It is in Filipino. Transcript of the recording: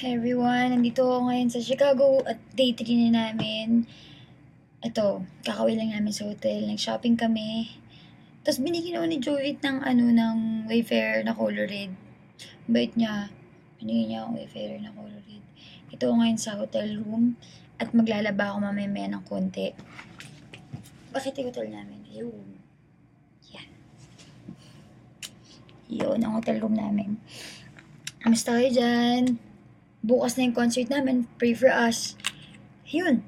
Hi everyone, nandito ako ngayon sa Chicago at day 3 na namin. Ito, kakawin lang namin sa hotel. Nag-shopping kami. Tapos binigyan ako ni Jovit ng ano, ng Wayfarer na color red. Bait niya. Binigyan niya akong Wayfarer na color red. Ito ako ngayon sa hotel room at maglalaba ako mamaya ng konti. Bakit yung hotel namin? Ayun. Yan. Yun ang hotel room namin. Kamusta kayo dyan? Bukas na yung concert namin. Pray for us. Yun.